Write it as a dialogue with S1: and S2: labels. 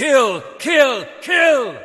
S1: Kill, kill, kill!